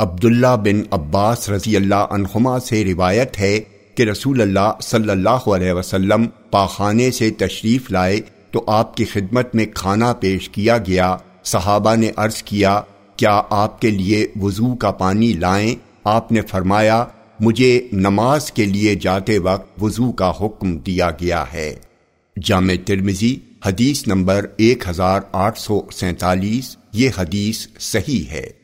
عبداللہ بن عباس رضی اللہ عنہما سے روایت ہے کہ رسول اللہ صلی اللہ علیہ وسلم پاخانے سے تشریف لائے تو آپ کی خدمت میں کھانا پیش کیا گیا۔ صحابہ نے عرض کیا کیا آپ کے لیے وضو کا پانی لائیں؟ آپ نے فرمایا، مجھے نماز کے لیے جاتے وقت وضو کا حکم دیا گیا ہے۔ جامع ترمزی حدیث نمبر ایک ہزار آٹھ سو سینتالیس، یہ حدیث صحیح ہے۔